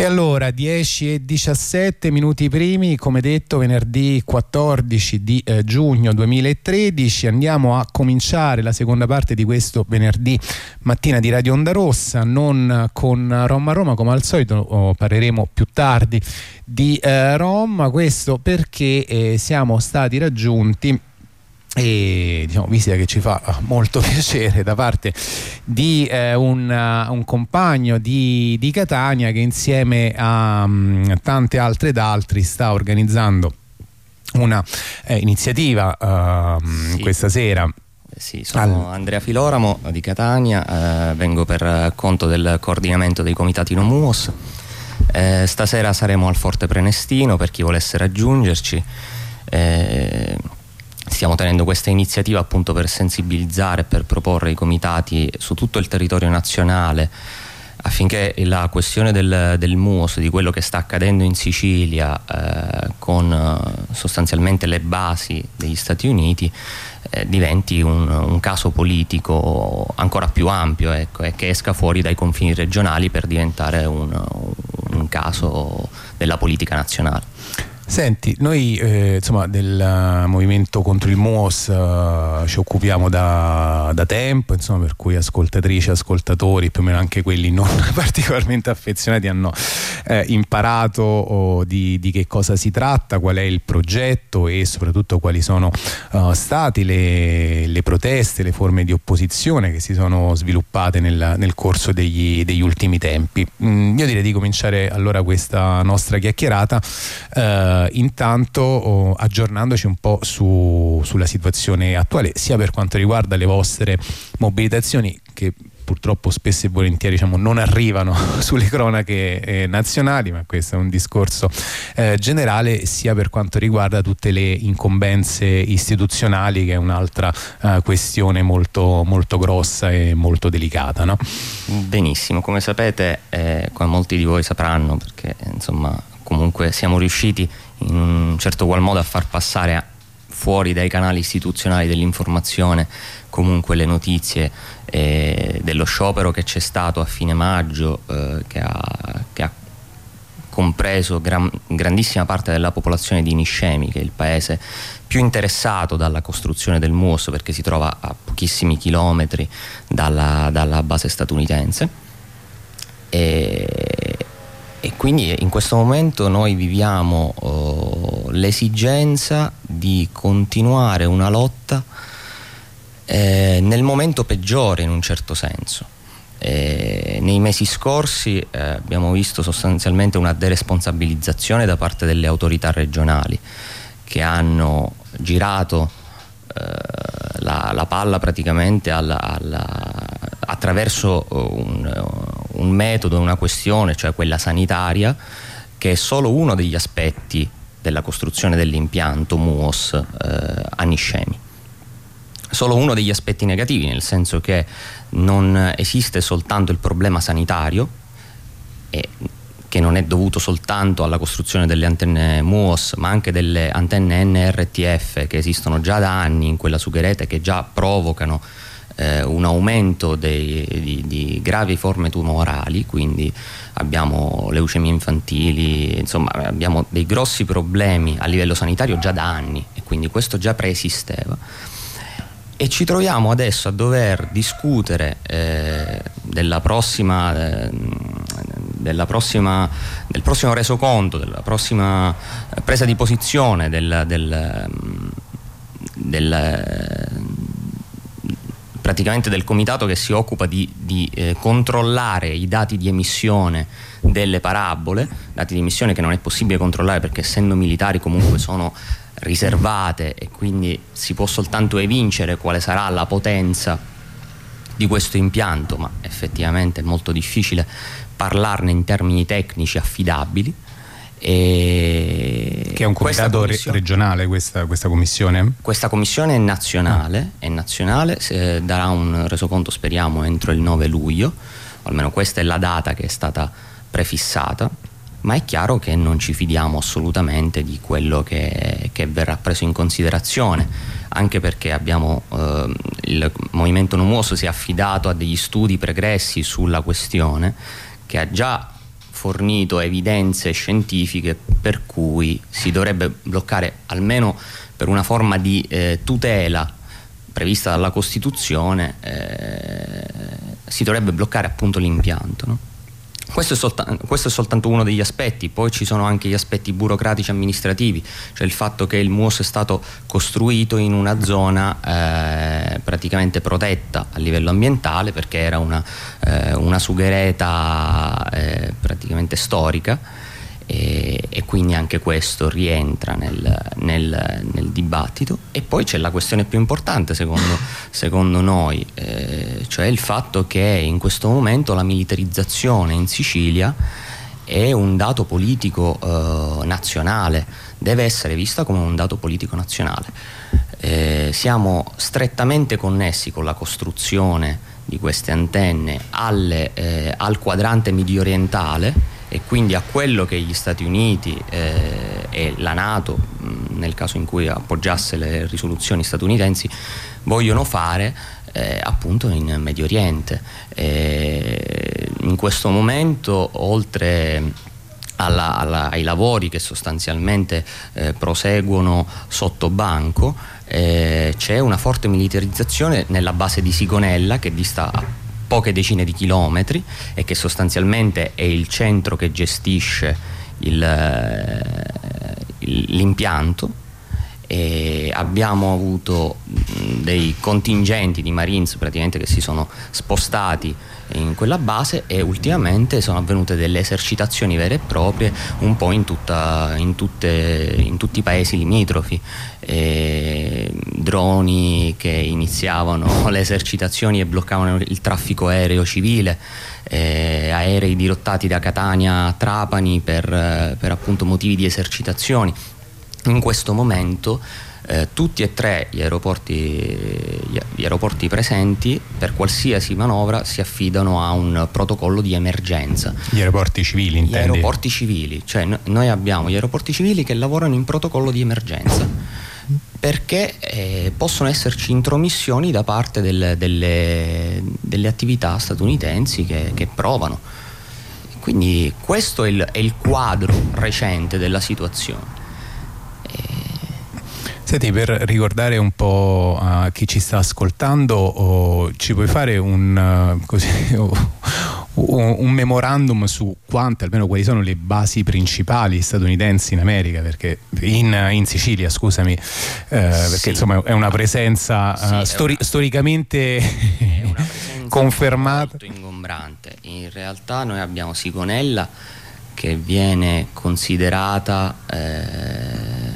E allora 10 e 17 minuti primi, come detto venerdì 14 di eh, giugno 2013, andiamo a cominciare la seconda parte di questo venerdì mattina di Radio Onda Rossa, non con Roma Roma come al solito, oh, parleremo più tardi di eh, Roma, questo perché eh, siamo stati raggiunti e diciamo, visita che ci fa molto piacere da parte di eh, un, uh, un, compagno di, di, Catania che insieme a um, tante altre ed altri sta organizzando una eh, iniziativa uh, sì. questa sera sì, sono. Andrea Filoramo di Catania, eh, vengo per conto del coordinamento dei comitati Nomuos. Eh, stasera saremo al Forte Prenestino per chi volesse raggiungerci. Eh, stiamo tenendo questa iniziativa appunto per sensibilizzare per proporre i comitati su tutto il territorio nazionale affinché la questione del, del MUOS, di quello che sta accadendo in Sicilia eh, con eh, sostanzialmente le basi degli Stati Uniti eh, diventi un, un, caso politico ancora più ampio ecco, e che esca fuori dai confini regionali per diventare un, un caso della politica nazionale. Senti, noi eh, insomma, del uh, movimento contro il MUOS uh, ci occupiamo da, da, tempo, insomma, per cui ascoltatrici, ascoltatori, più o meno anche quelli non particolarmente affezionati hanno eh, imparato oh, di, di, che cosa si tratta, qual è il progetto e soprattutto quali sono uh, state le, le, proteste, le forme di opposizione che si sono sviluppate nel, nel corso degli, degli, ultimi tempi. Mm, io direi di cominciare allora questa nostra chiacchierata eh, intanto oh, aggiornandoci un po' su, sulla situazione attuale, sia per quanto riguarda le vostre mobilitazioni che purtroppo spesso e volentieri diciamo, non arrivano sulle cronache eh, nazionali, ma questo è un discorso eh, generale, sia per quanto riguarda tutte le incombenze istituzionali, che è un'altra eh, questione molto, molto, grossa e molto delicata. No? Benissimo, come sapete, eh, come molti di voi sapranno, perché insomma comunque siamo riusciti in un certo qual modo a far passare fuori dai canali istituzionali dell'informazione comunque le notizie eh, dello sciopero che c'è stato a fine maggio eh, che, ha, che, ha, compreso gran, grandissima parte della popolazione di Niscemi che è il paese più interessato dalla costruzione del MUOS perché si trova a pochissimi chilometri dalla, dalla base statunitense. E, e quindi in questo momento noi viviamo oh, l'esigenza di continuare una lotta eh, nel momento peggiore in un certo senso. Eh, nei mesi scorsi eh, abbiamo visto sostanzialmente una deresponsabilizzazione da parte delle autorità regionali che hanno girato eh, la, la, palla praticamente alla, alla, attraverso un, un metodo, una questione, cioè quella sanitaria, che è solo uno degli aspetti della costruzione dell'impianto MUOS eh, Niscemi. Solo uno degli aspetti negativi, nel senso che non esiste soltanto il problema sanitario, e che non è dovuto soltanto alla costruzione delle antenne MUOS, ma anche delle antenne NRTF che esistono già da anni in quella sugherete che già provocano eh, un aumento dei, di, di, gravi forme tumorali, quindi abbiamo leucemie infantili, insomma abbiamo dei grossi problemi a livello sanitario già da anni e quindi questo già preesisteva. E ci troviamo adesso a dover discutere eh, della prossima, eh, prossima, del prossimo resoconto, della prossima presa di posizione del, del, del praticamente del comitato che si occupa di, di eh, controllare i dati di emissione delle parabole, dati di emissione che non è possibile controllare perché essendo militari comunque sono riservate e quindi si può soltanto evincere quale sarà la potenza di questo impianto, ma effettivamente è molto difficile parlarne in termini tecnici affidabili e che è un comitato regionale questa, questa, commissione? Questa commissione è nazionale, ah. è nazionale darà un resoconto speriamo entro il 9 luglio, almeno questa è la data che è stata prefissata, ma è chiaro che non ci fidiamo assolutamente di quello che, che verrà preso in considerazione, anche perché abbiamo, eh, il Movimento Nomuoso si è affidato a degli studi pregressi sulla questione che ha già fornito evidenze scientifiche per cui si dovrebbe bloccare almeno per una forma di eh, tutela prevista dalla Costituzione, eh, si dovrebbe bloccare appunto l'impianto. No? Questo è, questo è, soltanto uno degli aspetti, poi ci sono anche gli aspetti burocratici amministrativi, cioè il fatto che il MUOS è stato costruito in una zona eh, praticamente protetta a livello ambientale perché era una, eh, una sughereta eh, praticamente storica e, e, quindi anche questo rientra nel, nel, nel, dibattito. E poi c'è la questione più importante secondo, secondo noi eh, cioè il fatto che in questo momento la militarizzazione in Sicilia è un dato politico eh, nazionale deve essere vista come un dato politico nazionale. Eh, siamo strettamente connessi con la costruzione di queste antenne alle, eh, al quadrante medio orientale e quindi a quello che gli Stati Uniti eh, e la Nato, nel caso in cui appoggiasse le risoluzioni statunitensi, vogliono fare eh, appunto in Medio Oriente. Eh, in questo momento, oltre alla, alla, ai lavori che sostanzialmente eh, proseguono sotto banco, eh, c'è una forte militarizzazione nella base di Sigonella che dista poche decine di chilometri e che sostanzialmente è il centro che gestisce eh, l'impianto. E abbiamo avuto dei contingenti di Marines praticamente che si sono spostati in quella base e ultimamente sono avvenute delle esercitazioni vere e proprie un po' in, tutta, in, tutte, in tutti i paesi limitrofi. E droni che iniziavano le esercitazioni e bloccavano il traffico aereo civile aerei dirottati da Catania a Trapani per, per appunto motivi di esercitazioni. In questo momento eh, tutti e tre gli aeroporti, gli aeroporti, presenti per qualsiasi manovra si affidano a un protocollo di emergenza. Gli aeroporti civili intendi? Gli aeroporti civili, cioè no, noi abbiamo gli aeroporti civili che lavorano in protocollo di emergenza perché eh, possono esserci intromissioni da parte del, delle, delle, attività statunitensi che, che provano. Quindi questo è il, è il quadro recente della situazione. Senti, per ricordare un po' a chi ci sta ascoltando, oh, ci puoi fare un, uh, così, oh, un, un, memorandum su quante, almeno quali sono le basi principali statunitensi in America, perché in, in Sicilia, scusami, eh, perché sì. insomma è una presenza sì, uh, stori- una, storicamente una presenza confermata. Molto ingombrante. In realtà noi abbiamo Sigonella che viene considerata... Eh,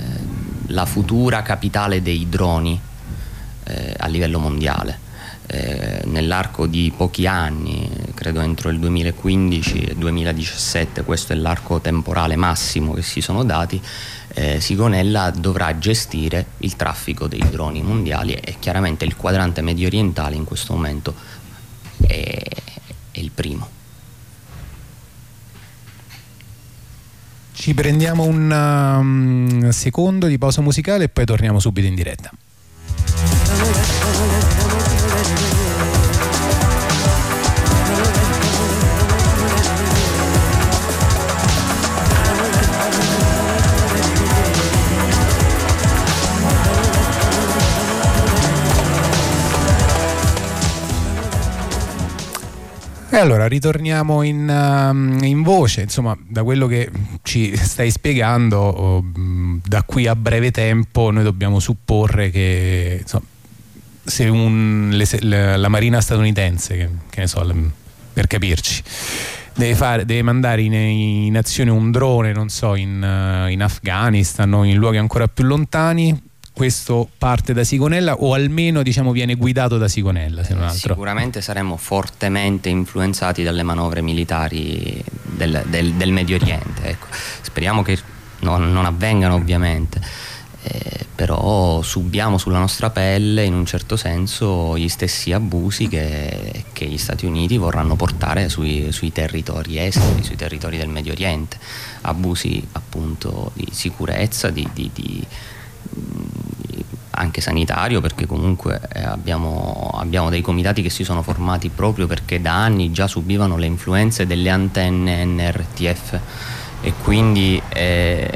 la futura capitale dei droni eh, a livello mondiale. Eh, nell'arco di pochi anni, credo entro il 2015 e 2017, questo è l'arco temporale massimo che si sono dati, eh, Sigonella dovrà gestire il traffico dei droni mondiali e chiaramente il quadrante medio orientale in questo momento è, è il primo. Ci prendiamo un um, secondo di pausa musicale e poi torniamo subito in diretta. E allora ritorniamo in, uh, in, voce, insomma, da quello che ci stai spiegando, oh, da qui a breve tempo noi dobbiamo supporre che insomma, se un, le, la Marina statunitense, che, che ne so, per capirci, deve, fare, deve mandare in, in, azione un drone, non so, in, uh, in Afghanistan o in luoghi ancora più lontani, questo parte da Sigonella o almeno diciamo, viene guidato da Sigonella se non altro. Sicuramente saremo fortemente influenzati dalle manovre militari del, del, del Medio Oriente. Ecco. Speriamo che non, non avvengano ovviamente. Eh, però subiamo sulla nostra pelle in un certo senso gli stessi abusi che, che gli Stati Uniti vorranno portare sui, sui, territori esteri, sui territori del Medio Oriente, abusi appunto di sicurezza, di, di, di anche sanitario perché comunque eh, abbiamo, abbiamo, dei comitati che si sono formati proprio perché da anni già subivano le influenze delle antenne NRTF e quindi eh,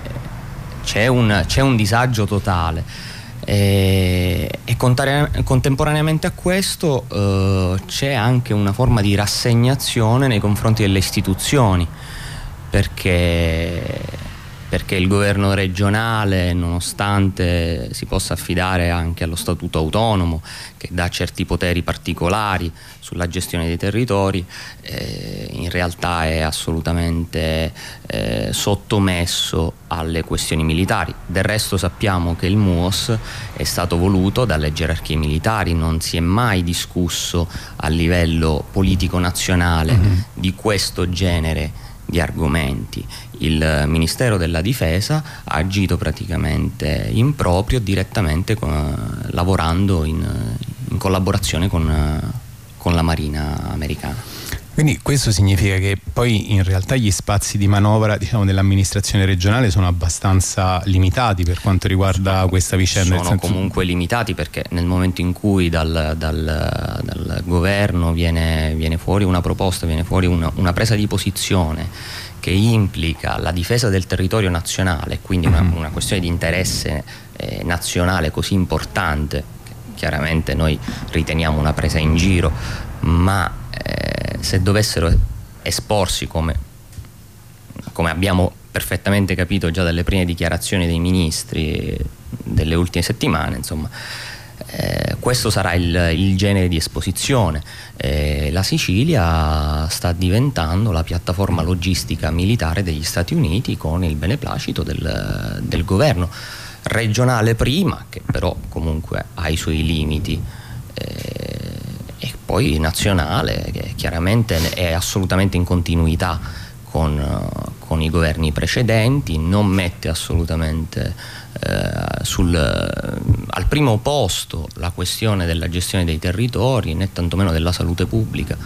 c'è, un, c'è, un, disagio totale. E, e contemporaneamente a questo eh, c'è anche una forma di rassegnazione nei confronti delle istituzioni perché perché il governo regionale, nonostante si possa affidare anche allo statuto autonomo, che dà certi poteri particolari sulla gestione dei territori, eh, in realtà è assolutamente eh, sottomesso alle questioni militari. Del resto sappiamo che il MUOS è stato voluto dalle gerarchie militari, non si è mai discusso a livello politico nazionale mm -hmm. di questo genere di argomenti. Il Ministero della Difesa ha agito praticamente in proprio, direttamente con, lavorando in, in collaborazione con, con la Marina americana. Quindi questo significa che poi in realtà gli spazi di manovra diciamo, dell'amministrazione regionale sono abbastanza limitati per quanto riguarda questa vicenda. Sono senso... comunque limitati perché nel momento in cui dal, dal, dal governo viene, viene, fuori una proposta, viene fuori una, una, presa di posizione che implica la difesa del territorio nazionale, quindi una, mm-hmm. una questione di interesse eh, nazionale così importante, chiaramente noi riteniamo una presa in giro, ma eh, se dovessero esporsi come, come abbiamo perfettamente capito già dalle prime dichiarazioni dei ministri delle ultime settimane, insomma, eh, questo sarà il, il, genere di esposizione. Eh, la Sicilia sta diventando la piattaforma logistica militare degli Stati Uniti con il beneplacito del, del governo regionale prima, che però comunque ha i suoi limiti. Eh, poi nazionale che chiaramente è assolutamente in continuità con, con i governi precedenti, non mette assolutamente eh, sul, al primo posto la questione della gestione dei territori né tantomeno della salute pubblica.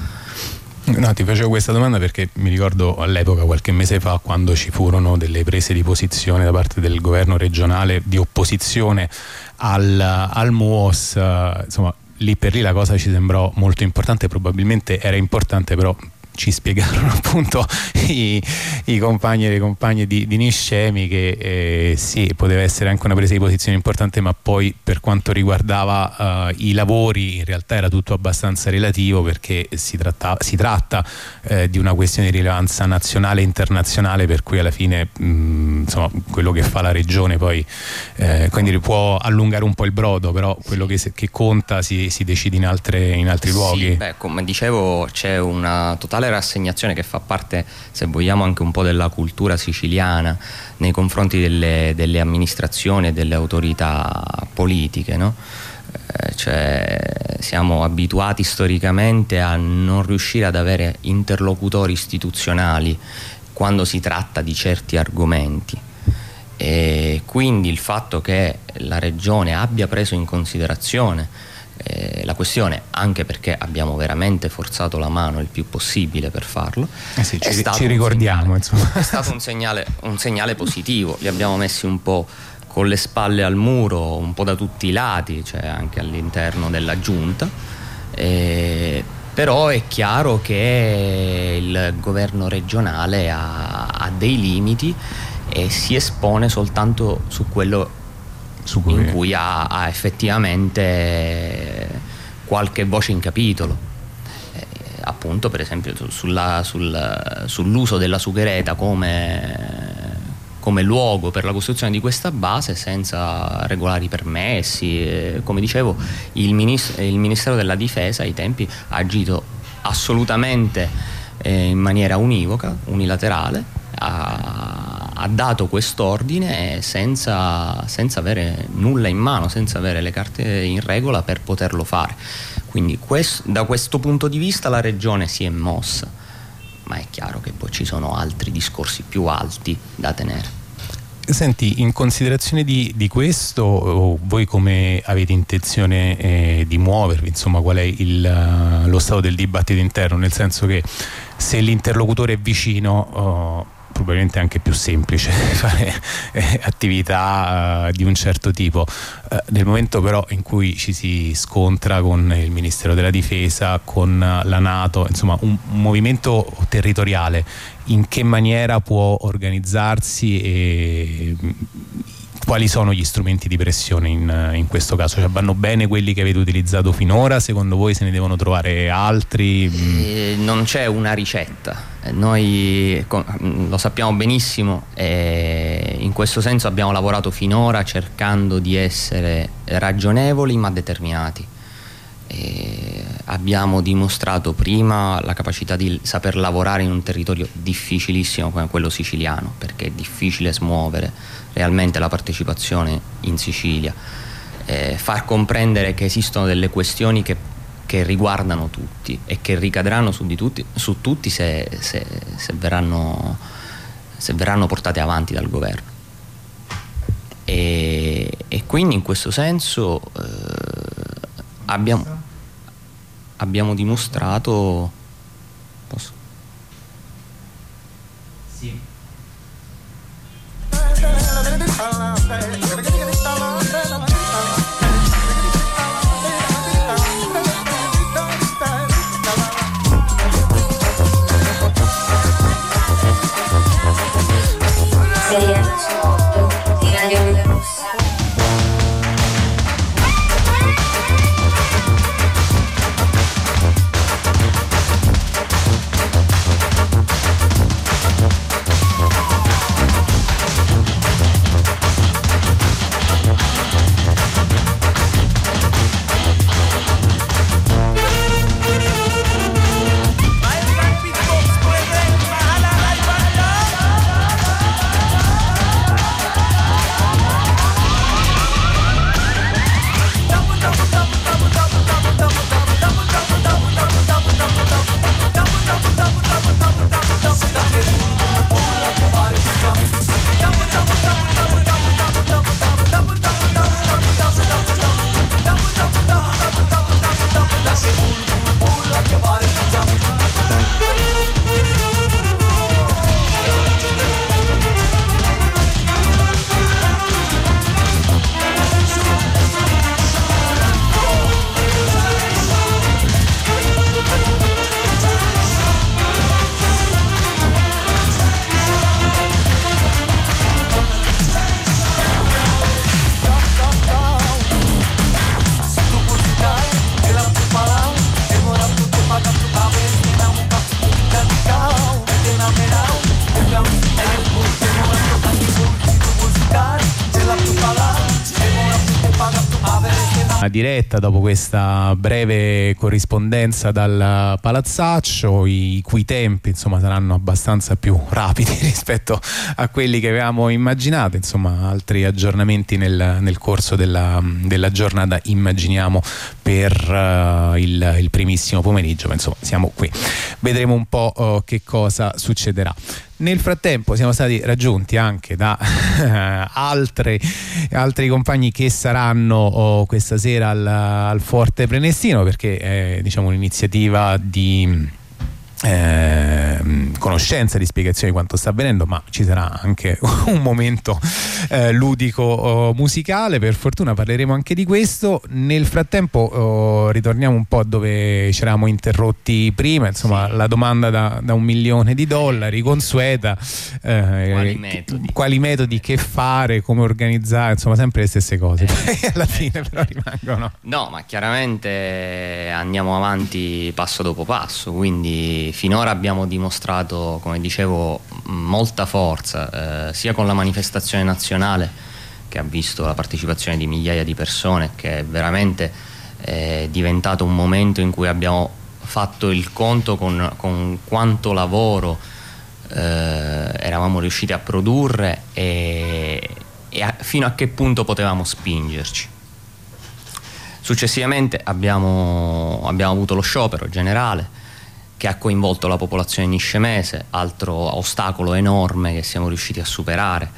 No, ti facevo questa domanda perché mi ricordo all'epoca, qualche mese fa, quando ci furono delle prese di posizione da parte del governo regionale di opposizione al, al MUOS, insomma, lì per lì la cosa ci sembrò molto importante, probabilmente era importante però ci spiegarono appunto i, i, compagni e le compagne di, di Niscemi che eh, sì, poteva essere anche una presa di posizione importante ma poi per quanto riguardava uh, i lavori in realtà era tutto abbastanza relativo perché si, tratta, si tratta eh, di una questione di rilevanza nazionale e internazionale per cui alla fine mh, mm, insomma, quello che fa la regione poi eh, quindi può allungare un po' il brodo però quello che, che conta si, si, decide in, altre, in altri sì, luoghi. Beh, come dicevo c'è una totale totale rassegnazione che fa parte, se vogliamo, anche un po' della cultura siciliana nei confronti delle, delle amministrazioni e delle autorità politiche. No? Eh, cioè, siamo abituati storicamente a non riuscire ad avere interlocutori istituzionali quando si tratta di certi argomenti. E quindi il fatto che la Regione abbia preso in considerazione eh, la questione, anche perché abbiamo veramente forzato la mano il più possibile per farlo, eh sì, ci, ci ricordiamo. Segnale, è stato un segnale, un segnale positivo, li abbiamo messi un po' con le spalle al muro, un po' da tutti i lati, cioè anche all'interno della giunta. Eh, però è chiaro che il governo regionale ha, ha dei limiti e si espone soltanto su quello cui... in cui ha, ha, effettivamente qualche voce in capitolo. Eh, appunto, per esempio, sulla, sul, sull'uso della sughereta come, come luogo per la costruzione di questa base senza regolari permessi. Eh, come dicevo, il, ministro, il Ministero della Difesa ai tempi ha agito assolutamente eh, in maniera univoca, unilaterale, ha, ha dato quest'ordine senza, senza avere nulla in mano, senza avere le carte in regola per poterlo fare. Quindi questo, da questo punto di vista la regione si è mossa, ma è chiaro che poi ci sono altri discorsi più alti da tenere. Senti, in considerazione di, di questo, voi come avete intenzione eh, di muovervi? Insomma, qual è il, lo stato del dibattito interno? Nel senso che se l'interlocutore è vicino, oh, probabilmente anche più semplice fare eh, attività uh, di un certo tipo. Uh, nel momento però in cui ci si scontra con il Ministero della Difesa, con la Nato, insomma un, un movimento territoriale, in che maniera può organizzarsi e quali sono gli strumenti di pressione in, in questo caso? Cioè, vanno bene quelli che avete utilizzato finora? Secondo voi se ne devono trovare altri? Eh, non c'è una ricetta. Eh, noi lo sappiamo benissimo e in questo senso abbiamo lavorato finora cercando di essere ragionevoli ma determinati. E abbiamo dimostrato prima la capacità di saper lavorare in un territorio difficilissimo come quello siciliano, perché è difficile smuovere realmente la partecipazione in Sicilia, eh, far comprendere che esistono delle questioni che, che, riguardano tutti e che ricadranno su, tutti, su tutti se, se, se, verranno, se, verranno, portate avanti dal governo. E, e quindi in questo senso eh, abbiamo, abbiamo dimostrato... diretta dopo questa breve corrispondenza dal palazzaccio, i cui tempi insomma, saranno abbastanza più rapidi rispetto a quelli che avevamo immaginato, insomma altri aggiornamenti nel, nel corso della, della, giornata immaginiamo per uh, il, il, primissimo pomeriggio, ma insomma siamo qui, vedremo un po' uh, che cosa succederà. Nel frattempo siamo stati raggiunti anche da altri, altri compagni che saranno oh, questa sera al, al Forte Prenestino perché è diciamo, un'iniziativa di eh, conoscenza di spiegazione di quanto sta avvenendo ma ci sarà anche un momento eh, ludico oh, musicale. Per fortuna parleremo anche di questo. Nel frattempo oh, ritorniamo un po' dove ci eravamo interrotti prima. Insomma sì. la domanda da, da, un milione di dollari consueta eh, quali, metodi? quali metodi che fare come organizzare insomma sempre le stesse cose. Eh, alla fine però rimangono no ma chiaramente andiamo avanti passo dopo passo quindi finora abbiamo dimostrato, come dicevo, molta forza, eh, sia con la manifestazione nazionale che ha visto la partecipazione di migliaia di persone, che è veramente eh, diventato un momento in cui abbiamo fatto il conto con, con quanto lavoro eh, eravamo riusciti a produrre e, e a, fino a che punto potevamo spingerci. Successivamente abbiamo, abbiamo avuto lo sciopero generale, che ha coinvolto la popolazione niscemese, altro ostacolo enorme che siamo riusciti a superare.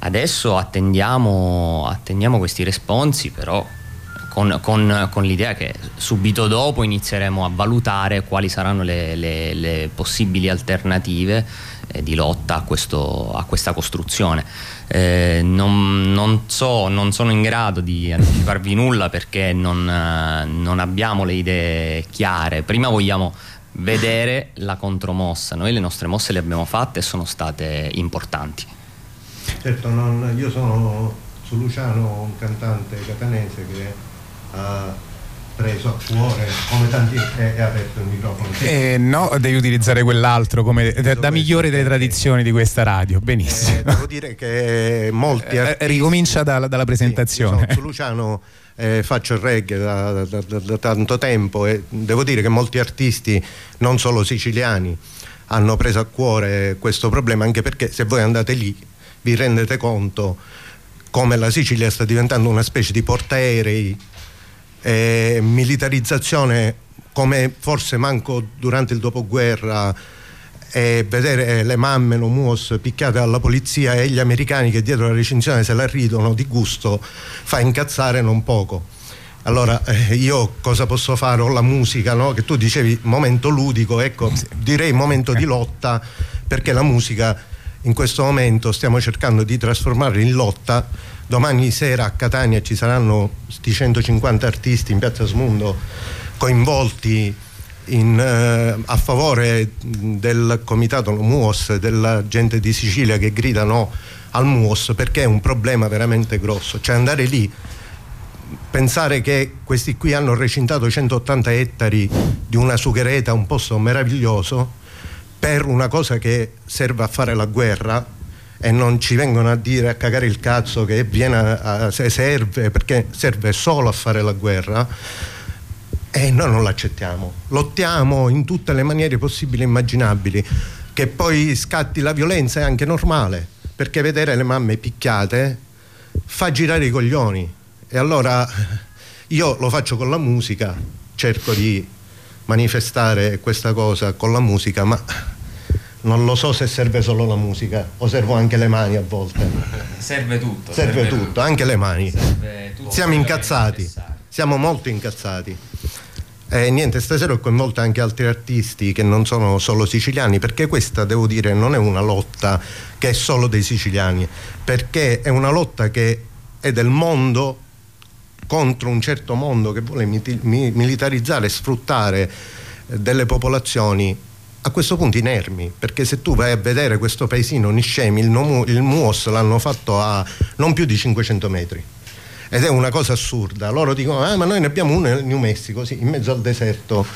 Adesso attendiamo, attendiamo questi responsi, però con, con, con, l'idea che subito dopo inizieremo a valutare quali saranno le, le, le possibili alternative eh, di lotta a, questo, a, questa costruzione. Eh, non, non, so, non sono in grado di anticiparvi nulla perché non, non abbiamo le idee chiare. Prima vogliamo vedere la contromossa. Noi le nostre mosse le abbiamo fatte e sono state importanti. Certo, non, io sono su Luciano, un cantante catanese che ha preso a cuore come tanti è, è aperto il microfono eh, no devi utilizzare quell'altro come da, da migliore delle tradizioni di questa radio benissimo eh, devo dire che molti eh, artisti, ricomincia da, dalla presentazione sì, su Luciano eh, faccio il reggae da, da, da, tanto tempo e devo dire che molti artisti non solo siciliani hanno preso a cuore questo problema anche perché se voi andate lì vi rendete conto come la Sicilia sta diventando una specie di portaerei eh, militarizzazione come forse manco durante il dopoguerra e vedere le mamme no muos picchiate dalla polizia e gli americani che dietro la recinzione se la ridono di gusto fa incazzare non poco. Allora eh, io cosa posso fare? Ho la musica no? che tu dicevi momento ludico ecco direi momento di lotta perché la musica in questo momento stiamo cercando di trasformarla in lotta. Domani sera a Catania ci saranno questi 150 artisti in Piazza Smundo coinvolti in, eh, a favore del comitato MUOS, della gente di Sicilia che grida no al MUOS perché è un problema veramente grosso. Cioè andare lì, pensare che questi qui hanno recintato 180 ettari di una sughereta, un posto meraviglioso, per una cosa che serve a fare la guerra, e non ci vengono a dire a cagare il cazzo che viene a, a, serve perché serve solo a fare la guerra e noi non l'accettiamo lottiamo in tutte le maniere possibili e immaginabili che poi scatti la violenza è anche normale perché vedere le mamme picchiate fa girare i coglioni e allora io lo faccio con la musica cerco di manifestare questa cosa con la musica ma non lo so se serve solo la musica o servo anche le mani a volte. Serve tutto. Serve, serve tutto, tutto, anche le mani. Siamo incazzati, siamo molto incazzati. E niente, stasera ho coinvolto anche altri artisti che non sono solo siciliani, perché questa, devo dire, non è una lotta che è solo dei siciliani, perché è una lotta che è del mondo contro un certo mondo che vuole militarizzare e sfruttare delle popolazioni a questo punto inermi, perché se tu vai a vedere questo paesino Niscemi, il, il MUOS l'hanno fatto a non più di 500 metri ed è una cosa assurda. Loro dicono: Ah, ma noi ne abbiamo uno nel New Mexico, sì, in mezzo al deserto.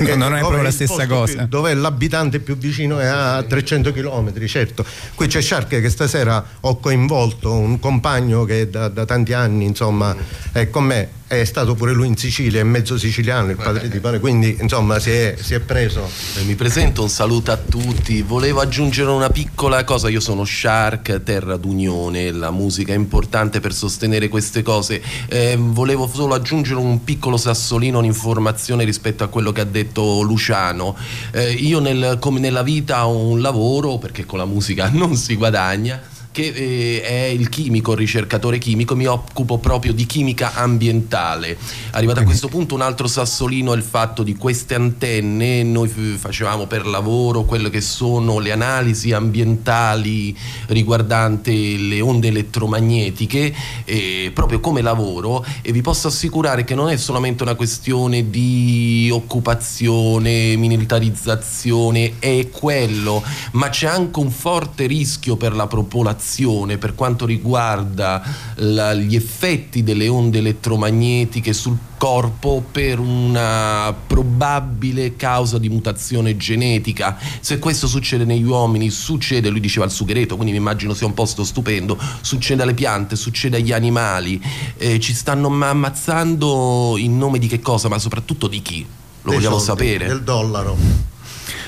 no, non è proprio la stessa cosa. Più, dove l'abitante più vicino è a 300 km, certo. Qui c'è Shark che stasera ho coinvolto un compagno che da, da tanti anni, insomma, è con me è stato pure lui in Sicilia, è mezzo siciliano, il padre di padre, quindi insomma si è, si è preso. Eh, mi presento, un saluto a tutti. Volevo aggiungere una piccola cosa, io sono Shark, terra d'unione, la musica è importante per sostenere queste cose. Eh, volevo solo aggiungere un piccolo sassolino, un'informazione rispetto a quello che ha detto Luciano. Eh, io nel, come nella vita ho un lavoro, perché con la musica non si guadagna che eh, è il chimico, il ricercatore chimico, mi occupo proprio di chimica ambientale. Arrivato a questo punto un altro sassolino è il fatto di queste antenne, noi facevamo per lavoro quelle che sono le analisi ambientali riguardanti le onde elettromagnetiche, eh, proprio come lavoro e vi posso assicurare che non è solamente una questione di occupazione, militarizzazione, è quello, ma c'è anche un forte rischio per la popolazione informazione per quanto riguarda la, gli effetti delle onde elettromagnetiche sul corpo per una probabile causa di mutazione genetica. Se questo succede negli uomini, succede, lui diceva al sughereto, quindi mi immagino sia un posto stupendo, succede alle piante, succede agli animali, eh, ci stanno ammazzando in nome di che cosa, ma soprattutto di chi? Lo vogliamo soldi, sapere? Del dollaro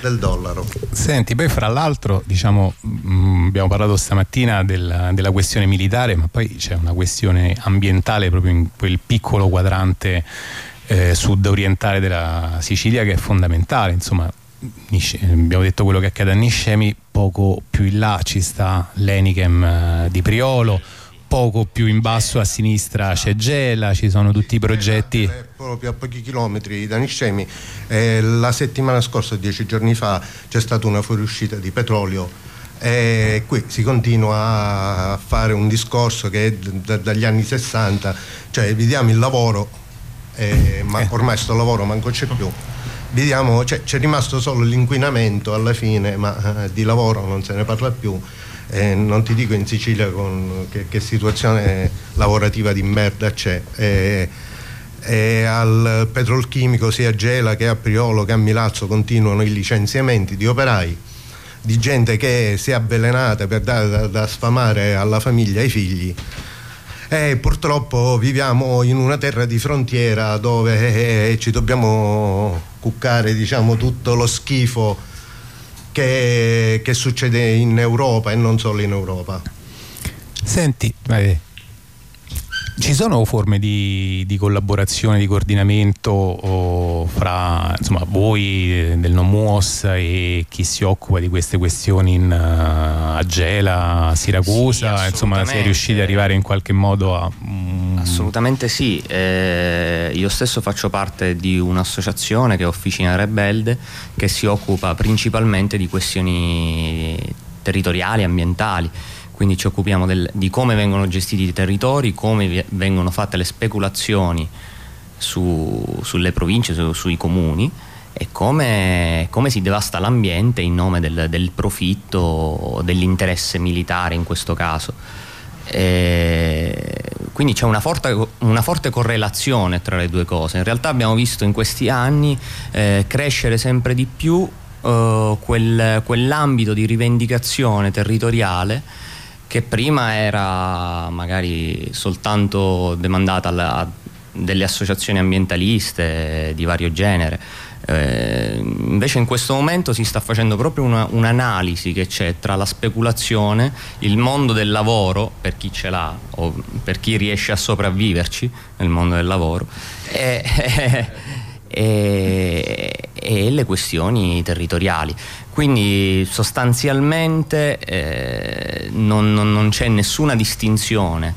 del dollaro. Senti, poi fra l'altro diciamo, mh, mm, abbiamo parlato stamattina della, della, questione militare, ma poi c'è una questione ambientale proprio in quel piccolo quadrante eh, sud-orientale della Sicilia che è fondamentale. Insomma, abbiamo detto quello che accade a Niscemi, poco più in là ci sta l'Enichem eh, di Priolo poco più in basso a sinistra c'è Gela, ci sono tutti i progetti. Proprio a pochi chilometri da Niscemi. Eh, la settimana scorsa, dieci giorni fa, c'è stata una fuoriuscita di petrolio e qui si continua a fare un discorso che è d- dagli anni 60, cioè vediamo il lavoro, eh, ma eh. ormai questo lavoro manco c'è più. Vediamo, cioè, c'è rimasto solo l'inquinamento alla fine, ma eh, di lavoro non se ne parla più. Eh, non ti dico in Sicilia con che, che situazione lavorativa di merda c'è. Eh, e al petrolchimico sia a Gela che a Priolo che a Milazzo continuano i licenziamenti di operai di gente che si è avvelenata per dare da, da sfamare alla famiglia e ai figli e purtroppo viviamo in una terra di frontiera dove eh, ci dobbiamo cuccare diciamo, tutto lo schifo che, che, succede in Europa e non solo in Europa. Senti, vai. Ci sono forme di, di collaborazione, di coordinamento fra insomma, voi del NOMUOS e chi si occupa di queste questioni in uh, Agela, Siracusa? Sì, insomma, si è riusciti ad arrivare in qualche modo a. Um... Assolutamente sì. Eh, io stesso faccio parte di un'associazione che è Officina Rebelde che si occupa principalmente di questioni territoriali, ambientali quindi ci occupiamo del, di come vengono gestiti i territori, come vengono fatte le speculazioni su, sulle province, su, sui comuni e come, come, si devasta l'ambiente in nome del, del profitto, dell'interesse militare in questo caso. E quindi c'è una forte, una forte, correlazione tra le due cose. In realtà abbiamo visto in questi anni eh, crescere sempre di più eh, quel, quell'ambito di rivendicazione territoriale che prima era magari soltanto demandata a delle associazioni ambientaliste di vario genere. Eh, invece in questo momento si sta facendo proprio una, un'analisi che c'è tra la speculazione, il mondo del lavoro, per chi ce l'ha o per chi riesce a sopravviverci nel mondo del lavoro, e, e, e le questioni territoriali. Quindi sostanzialmente eh, non, non, non c'è nessuna distinzione.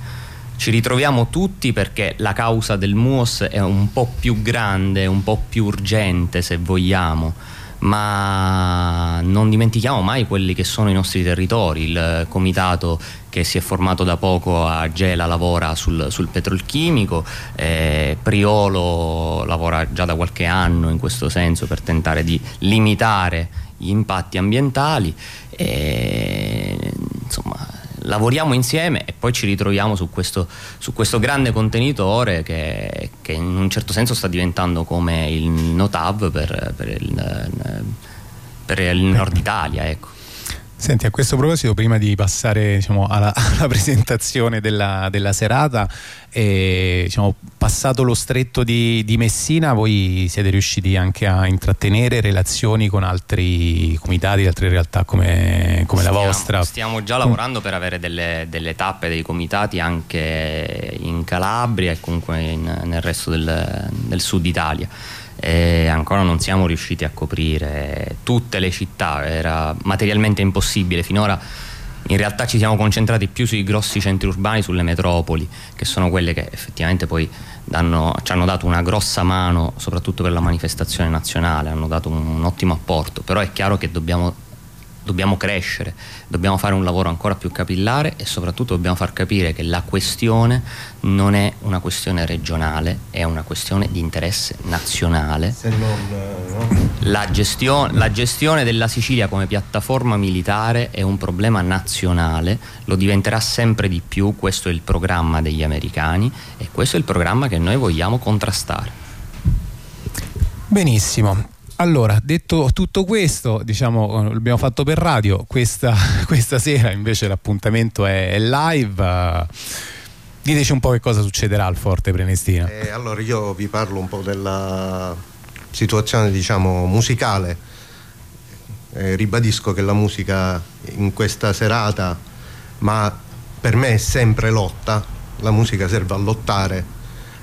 Ci ritroviamo tutti perché la causa del MUOS è un po' più grande, un po' più urgente se vogliamo ma non dimentichiamo mai quelli che sono i nostri territori, il comitato che si è formato da poco a Gela lavora sul, sul petrolchimico, eh, Priolo lavora già da qualche anno in questo senso per tentare di limitare gli impatti ambientali e, insomma lavoriamo insieme e poi ci ritroviamo su questo, su questo grande contenitore che, che, in un certo senso sta diventando come il Notav per, per, il, per il nord Italia ecco. Senti, a questo proposito, prima di passare diciamo, alla, alla, presentazione della, della serata, eh, diciamo, passato lo stretto di, di, Messina, voi siete riusciti anche a intrattenere relazioni con altri comitati, altre realtà come, come stiamo, la vostra? Stiamo già lavorando per avere delle, delle, tappe dei comitati anche in Calabria e comunque in, nel resto del, del sud Italia e ancora non siamo riusciti a coprire tutte le città, era materialmente impossibile. Finora in realtà ci siamo concentrati più sui grossi centri urbani, sulle metropoli, che sono quelle che effettivamente poi danno, ci hanno dato una grossa mano, soprattutto per la manifestazione nazionale, hanno dato un, un ottimo apporto, però è chiaro che dobbiamo dobbiamo crescere, dobbiamo fare un lavoro ancora più capillare e soprattutto dobbiamo far capire che la questione non è una questione regionale, è una questione di interesse nazionale. Non, no? la, gestione, la gestione della Sicilia come piattaforma militare è un problema nazionale, lo diventerà sempre di più, questo è il programma degli americani e questo è il programma che noi vogliamo contrastare. Benissimo, allora, detto tutto questo, diciamo, l'abbiamo fatto per radio, questa, questa sera invece l'appuntamento è, è live. Uh, diteci un po' che cosa succederà al Forte Prenestina. Eh, allora, io vi parlo un po' della situazione, diciamo, musicale. Eh, ribadisco che la musica in questa serata, ma per me è sempre lotta, la musica serve a lottare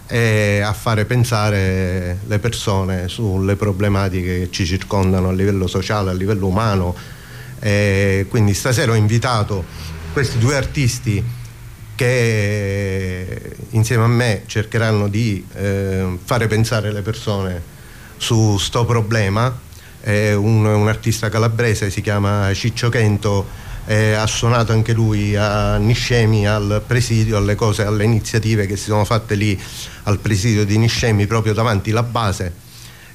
e a fare pensare le persone sulle problematiche che ci circondano a livello sociale, a livello umano. E quindi stasera ho invitato questi due artisti che insieme a me cercheranno di eh, fare pensare le persone su sto problema. Un, un, artista calabrese si chiama Ciccio Chento, eh, ha suonato anche lui a Niscemi al presidio, alle cose, alle iniziative che si sono fatte lì al presidio di Niscemi proprio davanti alla base.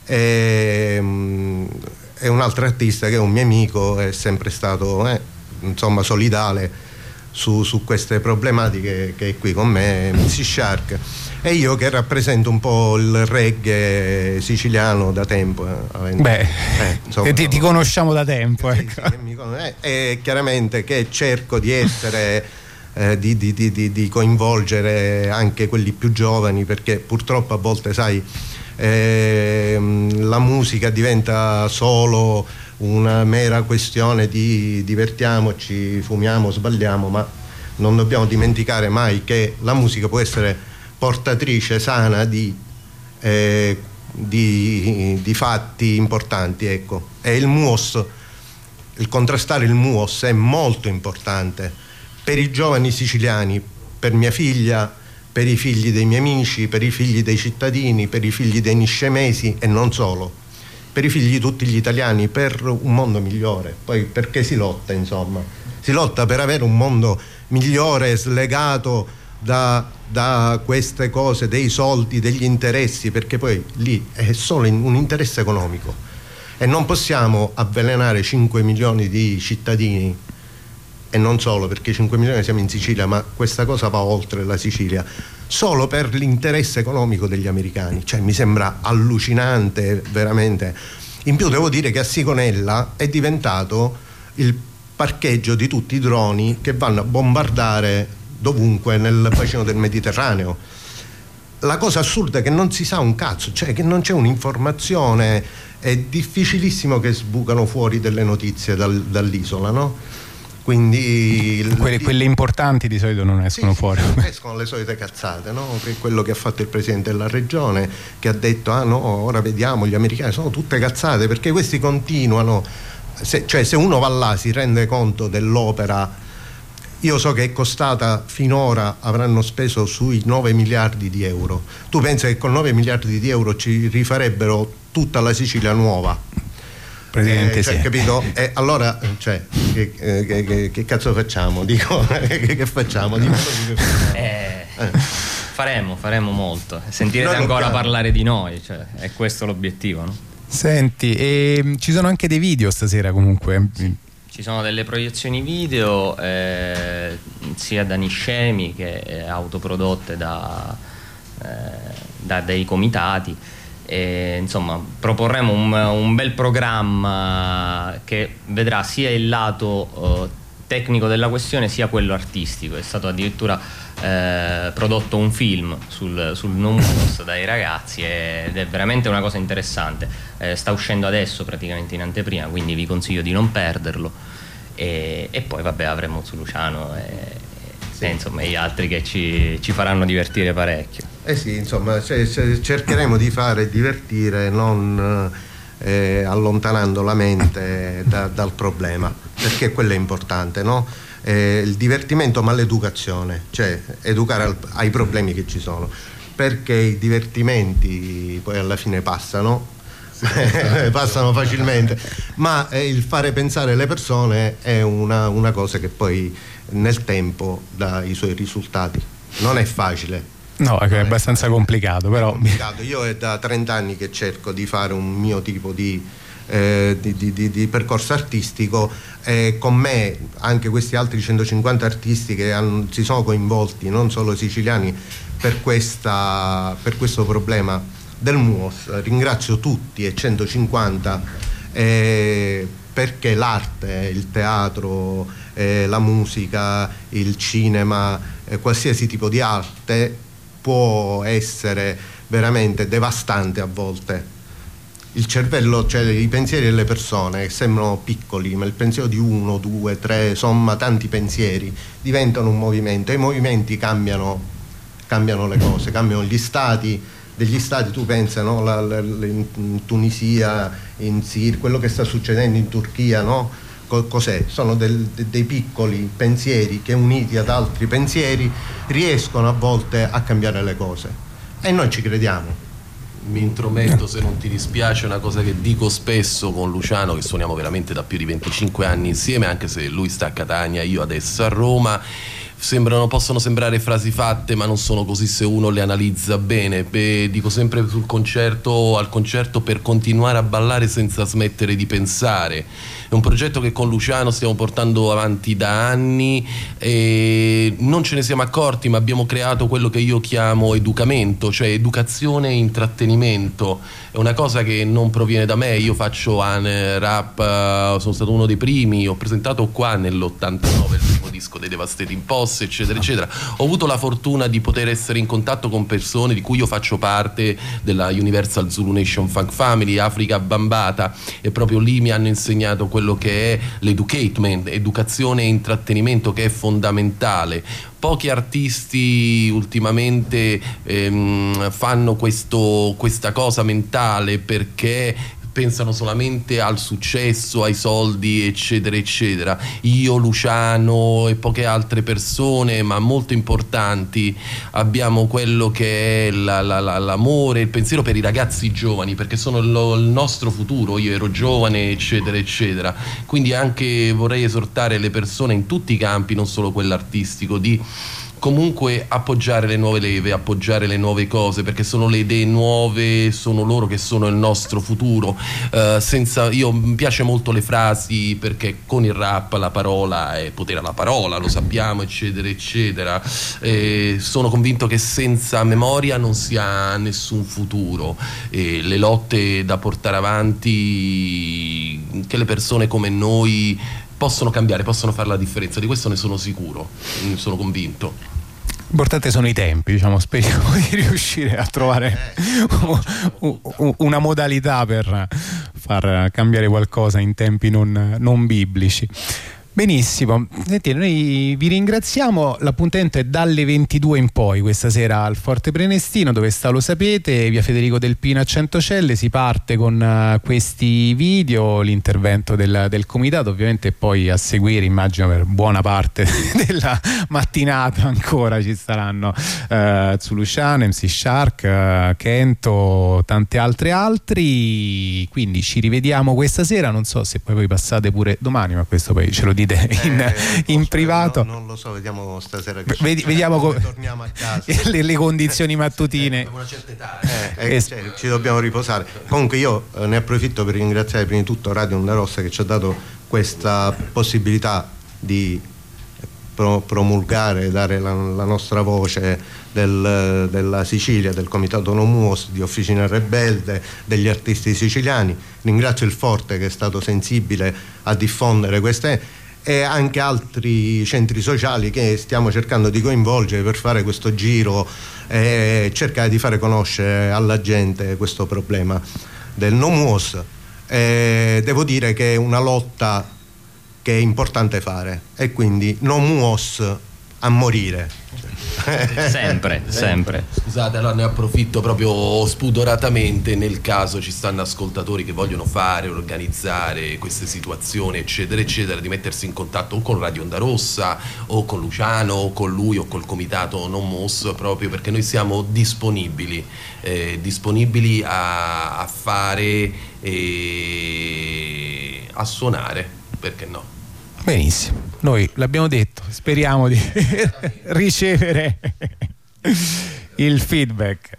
E, um, è un altro artista che è un mio amico, è sempre stato eh, insomma solidale su, su, queste problematiche che è qui con me, Missy Shark. E io che rappresento un po' il reggae siciliano da tempo. Eh, Beh, eh, insomma, ti, ti, conosciamo da tempo. Sì, ecco. sì, eh, e chiaramente che cerco di essere, eh, di, di, di, di, coinvolgere anche quelli più giovani perché purtroppo a volte, sai, ehm, la musica diventa solo una mera questione di divertiamoci, fumiamo, sbagliamo, ma non dobbiamo dimenticare mai che la musica può essere portatrice sana di, eh, di, di fatti importanti. Ecco. E il MUOS, il contrastare il MUOS è molto importante per i giovani siciliani, per mia figlia, per i figli dei miei amici, per i figli dei cittadini, per i figli dei niscemesi e non solo per i figli di tutti gli italiani, per un mondo migliore. Poi perché si lotta, insomma? Si lotta per avere un mondo migliore, slegato da, da queste cose, dei soldi, degli interessi, perché poi lì è solo un interesse economico. E non possiamo avvelenare 5 milioni di cittadini e non solo perché 5 milioni siamo in Sicilia, ma questa cosa va oltre la Sicilia solo per l'interesse economico degli americani. Cioè, mi sembra allucinante, veramente. In più devo dire che a Sigonella è diventato il parcheggio di tutti i droni che vanno a bombardare dovunque nel bacino del Mediterraneo. La cosa assurda è che non si sa un cazzo, cioè che non c'è un'informazione, è difficilissimo che sbucano fuori delle notizie dal, dall'isola, no? Quindi quelle, quelle, importanti di solito non escono sì, fuori. Sì, escono le solite cazzate, no? che quello che ha fatto il presidente della regione, che ha detto ah no, ora vediamo gli americani, sono tutte cazzate perché questi continuano, se, cioè se uno va là si rende conto dell'opera, io so che è costata finora, avranno speso sui 9 miliardi di euro, tu pensi che con 9 miliardi di euro ci rifarebbero tutta la Sicilia nuova? Presidente, eh, cioè, sì. capito? E allora, cioè, che, che, che, che, cazzo facciamo? Dico, che, facciamo? Dico, eh, eh. Faremo, faremo molto. Sentirete ancora dobbiamo. parlare di noi, cioè, è questo l'obiettivo, no? Senti, e ci sono anche dei video stasera comunque. Ci sono delle proiezioni video eh, sia da Niscemi che autoprodotte da, eh, da dei comitati e, insomma, proporremo un, un, bel programma che vedrà sia il lato uh, tecnico della questione sia quello artistico. È stato addirittura eh, prodotto un film sul, sul Numbus dai ragazzi ed è veramente una cosa interessante. Eh, sta uscendo adesso praticamente in anteprima, quindi vi consiglio di non perderlo. E, e poi vabbè avremo su Luciano e, sì. e insomma gli altri che ci, ci faranno divertire parecchio. Eh sì, insomma, cioè, cercheremo di fare divertire, non eh, allontanando la mente da, dal problema, perché quello è importante, no? Eh, il divertimento ma l'educazione, cioè educare al, ai problemi che ci sono, perché i divertimenti poi alla fine passano, passano facilmente, ma eh, il fare pensare le persone è una, una cosa che poi nel tempo dà i suoi risultati. Non è facile, No, è abbastanza complicato, però. Complicato. Io è da 30 anni che cerco di fare un mio tipo di, eh, di, di, di percorso artistico e con me anche questi altri 150 artisti che hanno, si sono coinvolti, non solo siciliani, per, questa, per questo problema del MUOS. Ringrazio tutti e 150 eh, perché l'arte, il teatro, eh, la musica, il cinema, eh, qualsiasi tipo di arte può essere veramente devastante a volte. Il cervello, cioè i pensieri delle persone sembrano piccoli, ma il pensiero di uno, due, tre, insomma tanti pensieri diventano un movimento e i movimenti cambiano, cambiano le cose, cambiano gli stati degli stati, tu pensa no? la, la, in Tunisia, in Siria, quello che sta succedendo in Turchia, no? Cos'è? Sono del, dei piccoli pensieri che uniti ad altri pensieri riescono a volte a cambiare le cose. E noi ci crediamo. Mi intrometto se non ti dispiace una cosa che dico spesso con Luciano che suoniamo veramente da più di 25 anni insieme anche se lui sta a Catania io adesso a Roma sembrano, possono sembrare frasi fatte ma non sono così se uno le analizza bene. Beh, dico sempre sul concerto al concerto per continuare a ballare senza smettere di pensare. È un progetto che con Luciano stiamo portando avanti da anni e non ce ne siamo accorti ma abbiamo creato quello che io chiamo educamento, cioè educazione e intrattenimento. È una cosa che non proviene da me, io faccio rap, eh, sono stato uno dei primi, ho presentato qua nell'89 il primo disco dei Devastating Posse, eccetera, eccetera. Ho avuto la fortuna di poter essere in contatto con persone di cui io faccio parte della Universal Zulu Nation Funk Family, Africa Bambata e proprio lì mi hanno insegnato quello che è l'educatement, educazione e intrattenimento che è fondamentale. Pochi artisti ultimamente ehm, fanno questo, questa cosa mentale perché pensano solamente al successo, ai soldi, eccetera, eccetera. Io, Luciano e poche altre persone, ma molto importanti, abbiamo quello che è la, la, la, l'amore, il pensiero per i ragazzi giovani, perché sono lo, il nostro futuro. Io ero giovane, eccetera, eccetera. Quindi anche vorrei esortare le persone in tutti i campi, non solo quello artistico, di comunque appoggiare le nuove leve, appoggiare le nuove cose, perché sono le idee nuove, sono loro che sono il nostro futuro. Uh, senza, io mi piace molto le frasi perché con il rap la parola è potere alla parola, lo sappiamo, eccetera, eccetera. E sono convinto che senza memoria non si ha nessun futuro. E le lotte da portare avanti, che le persone come noi possono cambiare, possono fare la differenza, di questo ne sono sicuro, ne sono convinto. L'importante sono i tempi, diciamo, speriamo di riuscire a trovare una modalità per far cambiare qualcosa in tempi non, non biblici. Benissimo, Senti, noi vi ringraziamo, l'appuntamento è dalle 22 in poi questa sera al Forte Prenestino dove sta lo sapete, via Federico Del Pino a Centocelle, si parte con uh, questi video, l'intervento del, del, comitato, ovviamente poi a seguire immagino per buona parte della mattinata ancora ci saranno uh, Zuluciano, MC Shark, uh, Kento, tante altre altri, quindi ci rivediamo questa sera, non so se poi voi passate pure domani ma questo poi ce lo dite decide in, eh, in privato. No, non lo so, vediamo stasera che Vedi, vediamo come torniamo a casa. le, le condizioni mattutine. una certa età. Eh, eh, cioè, ci dobbiamo riposare. Comunque io eh, ne approfitto per ringraziare prima di tutto Radio Onda Rossa che ci ha dato questa possibilità di promulgare, dare la, la nostra voce del, della Sicilia, del Comitato Nomuos, di Officina Rebelde, degli artisti siciliani. Ringrazio il Forte che è stato sensibile a diffondere queste e anche altri centri sociali che stiamo cercando di coinvolgere per fare questo giro e cercare di fare conoscere alla gente questo problema del Nomuos. Devo dire che è una lotta che è importante fare e quindi Nomuos a morire sempre, sempre. Scusate, allora ne approfitto proprio spudoratamente nel caso ci stanno ascoltatori che vogliono fare, organizzare queste situazioni, eccetera, eccetera, di mettersi in contatto o con Radio Onda Rossa o con Luciano o con lui o col comitato Non Mos, proprio perché noi siamo disponibili, eh, disponibili a, a fare e a suonare, perché no? Benissimo, noi l'abbiamo detto, speriamo di ricevere il feedback.